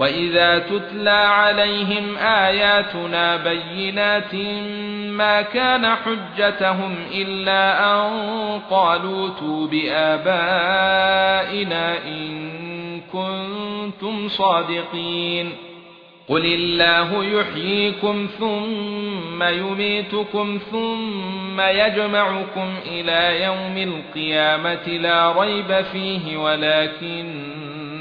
واذا تتلى عليهم اياتنا بينات ما كان حجتهم الا ان قالوا تو بآبائنا ان كنتم صادقين قل الله يحييكم ثم يميتكم ثم يجمعكم إلى يوم القيامه لا ريب فيه ولكن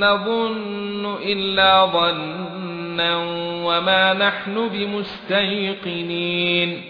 نظن إلا ظنا وما نحن بمستيقنين.